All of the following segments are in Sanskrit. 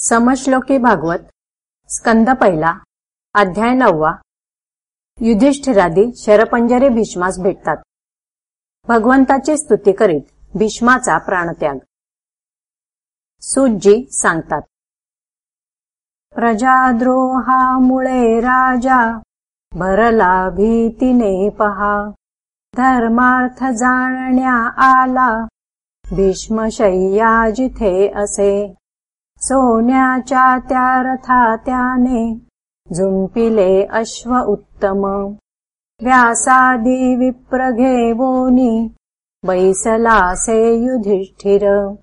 समश्लोकी भागवत स्कंद पहिला अध्याय नववा. युधिष्ठिरादी शरपंजरे भीष्मास भेटतात. भगवंताची स्तुती करीत भीष्माचा प्राणत्याग. सुजी सांगतात प्रजाद्रोहामुळे राजा भरला भीतीने पहा. धर्मार्थ जाणण्या आला भीष्मशय्या जिथे असे. सोन्याच्या त्या रथा त्याने झुंपिले अश्व उत्तम. व्यासादी विप्र घेवोनी बैसलासे युधिष्ठिर.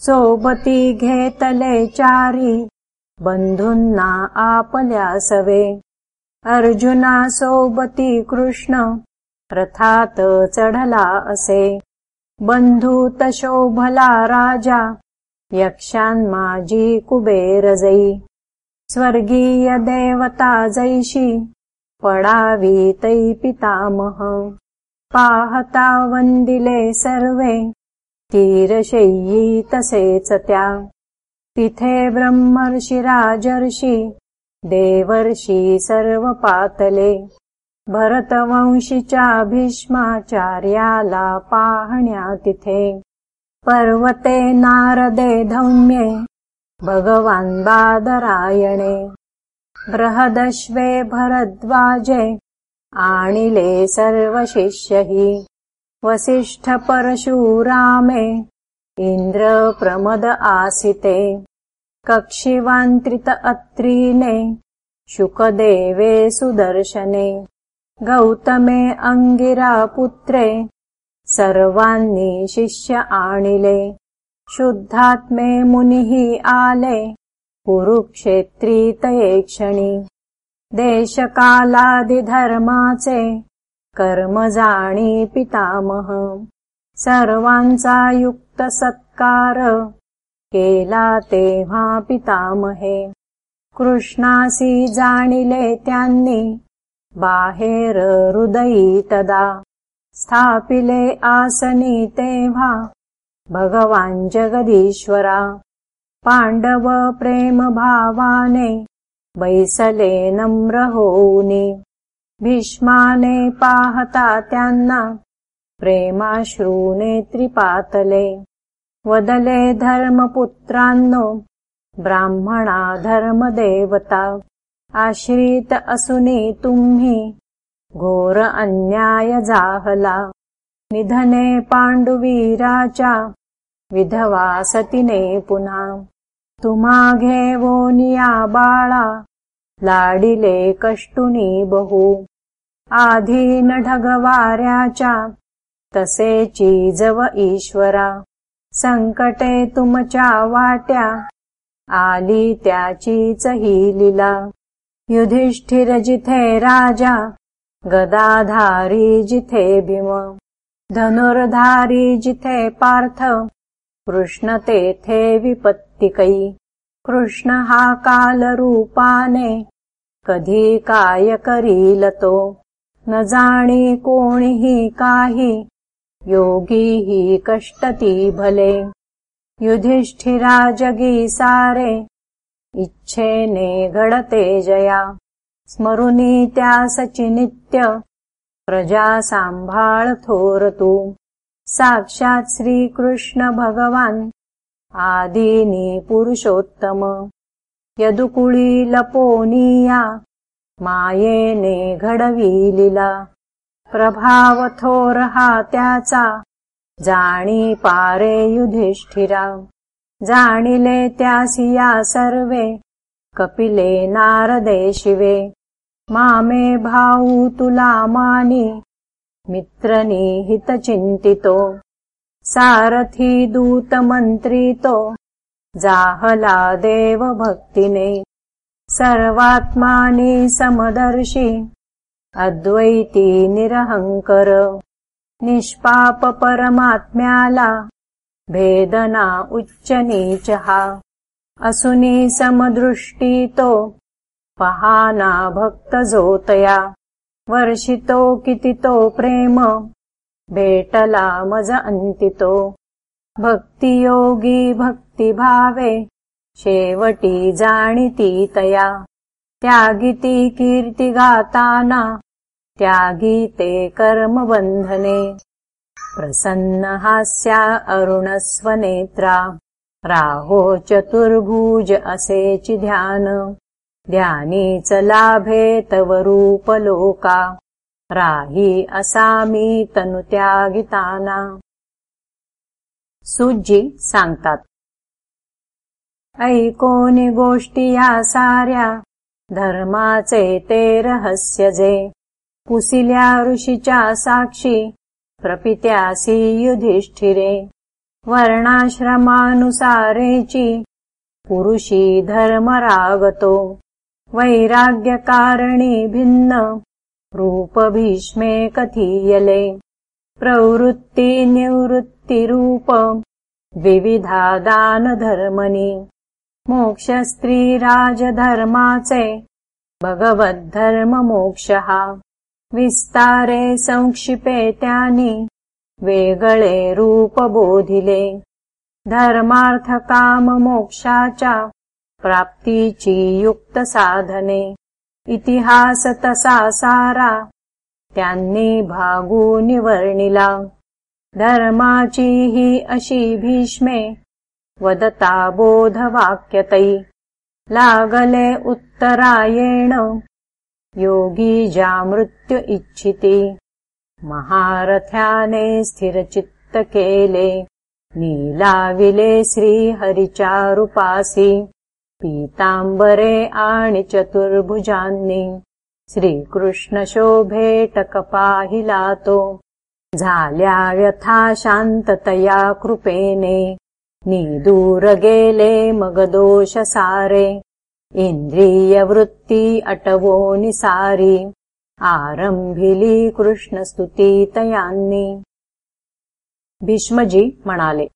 सोबती घेतले चारी बंधूंना आपल्या सवे. अर्जुना सोबती कृष्ण रथात चढला असे. बंधू तशोभला राजा यक्षान्माजी कुबेरजै। स्वर्गीय देवता जैशी पडावी तै पितामह। पाहता वंदिले सर्वे तीरशय्यी तसेच त्या तिथे ब्रह्मर्षि राजर्षी देवर्षी सर्व पातले भरतवंशीच्या भीष्माचार्याला पाहण्या तिथे पर्वते नारदे धौम्ये भगवान् बादरायणे। बृहदश्वे भरद्वाजे आणिले सर्वशिष्यहि वसिष्ठ परशुरामे इन्द्र प्रमद आसिते। कक्षिवान्त्रित अत्रीने शुकदेवे सुदर्शने। गौतमे अङ्गिरापुत्रे सर्वान्नी शिष्य आणिले। शुद्धात्मे मुनिः आले। कुरुक्षेत्री तये क्षणी। देशकालादिधर्माचे। कर्म जाणी पितामह। सर्वांचा युक्त सत्कार। केला तेव्हा पितामहे। कृष्णासी जाणिले त्यांनी। बाहेर हृदयी तदा स्थापिले आसनी तेव्हा भगवान जगदीश्वरा पांडव प्रेम भावाने बैसले नम्र होऊनी. भीष्माने पाहता त्यांना प्रेमाश्रूने त्रिपातले. वदले धर्मपुत्रांनो ब्राह्मणा धर्मदेवता आश्रित असुनी तुम्ही घोर अन्याय जाहला। निधने पाण्डुवीराचा विधवा सतिने घेवोनिया बाळा। लाडिले कष्टुनी बहु। आधीन ढगवाऱ्याचा तसेची जव ईश्वरा। संकटे तुमच्या वाट्या। आली त्याचीच ही लीला। युधिष्ठिर जिथे राजा गदाधारी जिथे भीम धनुर्धारी जिथे पार्थ कृष्ण तेथे विपत्तिकै कृष्ण हा कालरूपाने करीलतो न जाणी कोणीही काही योगी ही कष्टती भले. युधिष्ठिरा जगी सारे इच्छेने घडते जया स्मरुनी त्या सचिनित्य प्रजा सांभाळ थोरतू. साक्षात श्रीकृष्ण भगवान आदिनी पुरुषोत्तम. यदुकुळी लपोनिया मायेने घडवी लीला प्रभाव थोर हा त्याचा जाणी पारे युधिष्ठिरा. जाणिले त्यासिया सर्वे कपिले नारदे शिवे। मामे भाऊ तुला मानी मित्रनी सारथी दूतमन्त्रितो जाहला देव भक्तिने सर्वात्मानि समदर्शि अद्वैती निरहङ्कर निष्पाप परमात्म्याला भेदना उच्च नीचहा असुनी समदृष्टितो पहाना भक्त जोतया वर्षितो कितितो प्रेम भेटला मज अन्तितो। भक्तियोगी भक्तिभावे शेवटी जाणिती तया। त्यागिती कीर्तिगाताना त्यागीते कर्मबन्धने प्रसन्न हास्या अरुणस्वनेत्रा राहो चतुर्भुज असेचि ध्यान. ध्यानीच लाभे तव रूपलोका. राही असामी तनुत्यागिताना सुजी सांगतात ऐकोनी गोष्टी या साऱ्या धर्माचे ते रहस्य जे. पुसिल्या ऋषीच्या साक्षी प्रपित्यासी युधिष्ठिरे. वर्णाश्रमानुसारेची पुरुषी धर्मरागतो वैराग्यकारणी भिन्न रूप भीष्मे कथीयले प्रवृत्ति निवृत्तिरूप विविधा दानधर्मनि मोक्षस्त्रीराजधर्माचे भगवद्धर्ममोक्षः विस्तारे संक्षिपे त्यानि वेगळे रूप बोधिले धर्मार्थकाममोक्षाचा प्राप्तीची युक्त साधने. इतिहास तसा सारा त्यांनी भागूनि वर्णिला धर्माची हि अशी भीष्मे वदता बोधवाक्यतै लागले उत्तरायेण योगी जामृत्यु इच्छिति महारथ्याने स्थिरचित्त केले नीलाविले श्रीहरिचारुपासी पीताम्बरे आणि चतुर्भुजान्नि श्रीकृष्णशोभेटकपाहिलातो झाल्या व्यथा शान्ततया कृपेने निदूर गेले मगदोष सारे इन्द्रियवृत्ति अटवो निसारी आरंभिली कृष्णस्तुतीतयान्नि भीष्मजी म्हणाले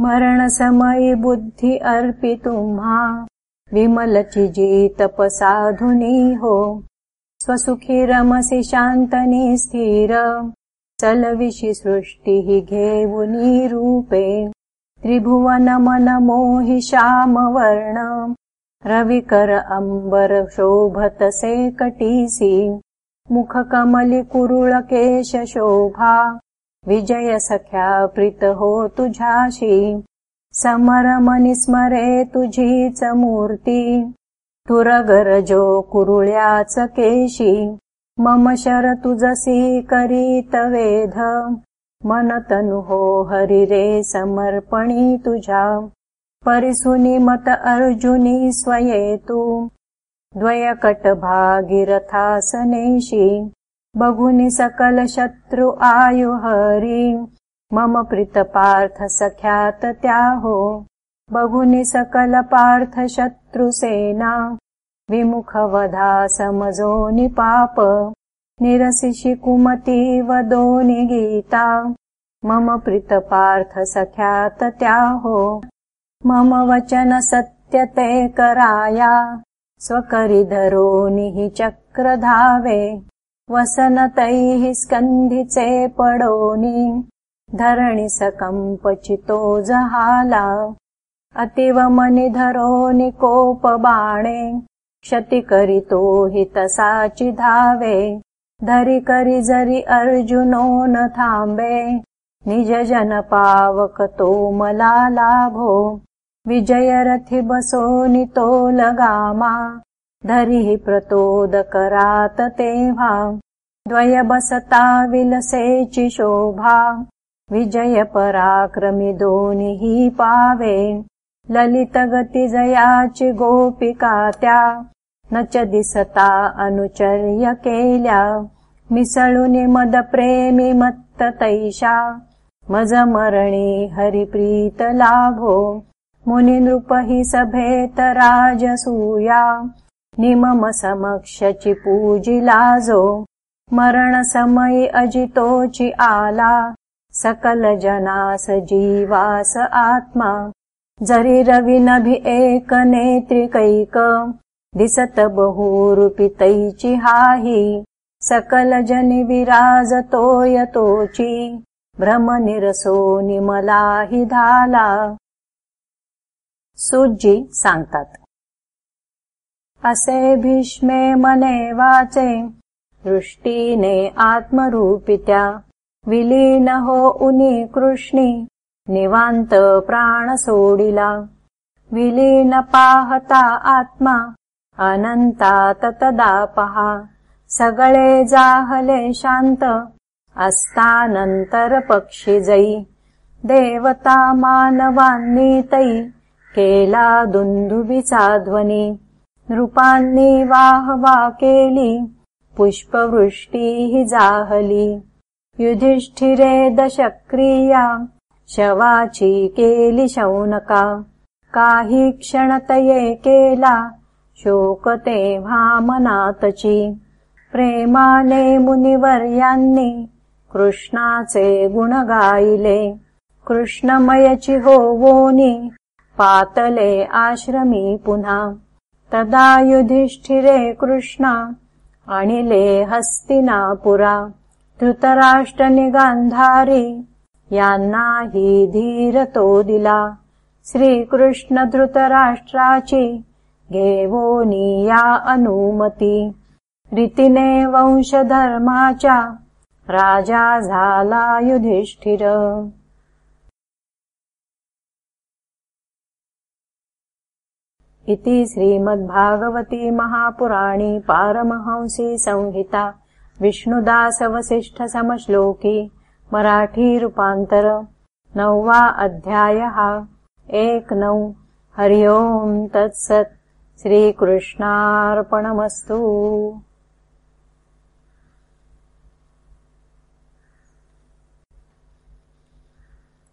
मरणसमयी बुद्धि अर्पितुम्हा विमलचिजी तपसाधुनी हो। स्वसुखी रमसि शान्तनी स्थिर। चलविषि सृष्टिः घेवुनी रूपे। त्रिभुवन मन मोहि श्याम वर्ण रविकर अम्बर शोभत से कटीसी। मुख कमलि कुरुळ केश शोभा। विजय सख्या प्रीत हो तुझाशी। समर मनि स्मरे तुझीच मूर्ती। तुरगरजो कुरुळ्याच केशी। मम शर तुझसी करीत वेध। मन तनु हो हरि रे समर्पणी तुझा परिसुनी मत अर्जुनी स्वयेतु। द्वयकट भागीरथासनेशी बघुनि सकल शत्रु आयु हरि। मम प्रीत पार्थ सख्यात त्याहो बघुनि सकल पार्थ शत्रुसेना विमुख वधा समजोनि पाप निरसिषि कुमती वदोनि गीता। मम प्रीत पार्थ सख्यात त्याहो मम वचन सत्यते कराया स्वकरि धरोनिहि चक्र धावे वसनतैः स्कन्धिचे पडोनि धरणि सकम्पचितो जहाला। अतीव मनि धरोनि कोपबाणे क्षति करितो हि तसाचि धावे। धरि करि जरि अर्जुनो न थाम्बे निज जन पावकतो मला लाभो विजयरथि बसो नितो लगामा धरि प्रतोदकरात द्वय बसता विलसेचि शोभा विजय पराक्रमि दोनिहि पावे। ललित गति जयाचि गोपिकात्या न च दिसता अनुचर्य केल्या मिसळुनि मद प्रेमि मत्त तैषा मज मरणी हरिप्रीत लाभो मुनि नृपहि सभेत राजसूया निमम समक्षचि पूजिलाजो मरण समयि अजितोचि आला सकल जनास जीवास आत्मा जरि रवि नभि एक नेत्रिकैक दिसत बहुरूपितैचि हाहि सकल जनि विराजतोयतोचि भ्रम निरसो निमलाहि धाला सुजी सांगतात. असे भीष्मे मने वाचे दृष्टीने आत्मरूपित्या विलीन हो उनी कृष्णी निवांत प्राण सोडिला. विलीन पाहता आत्मा अनंता ततदा पहा. सगळे जाहले शांत अस्तानंतर पक्षी जई देवता मानवांनी तई केला दुंदुबीचा ध्वनी नृपांनी वाहवा केली पुष्पवृष्टी जाहली। युधिष्ठिरे दशक्रिया शवाची केली शौनका। काही क्षणतये केला शोकते भामनातची। प्रेमाने मुनिवर्यांनी कृष्णाचे गुण गायले कृष्णमयची होवोनी पातले आश्रमी पुन्हा. तदा युधिष्ठिरे कृष्णा आणिले हस्तिनापुरा धृतराष्ट्रनिगान्धारी यांनाही धीर तो दिला. श्रीकृष्ण धृतराष्ट्राची घेवोनी या अनुमती. रीतीने वंशधर्माच्या राजा झाला युधिष्ठिर इति श्रीमद्भागवती महापुराणी पारमहंसी संहिता विष्णुदासवसिष्ठसमश्लोकी मराठीरूपान्तर नौवा अध्यायः। एक नौ। हरि ओम् तत्सत्। श्रीकृष्णार्पणमस्तु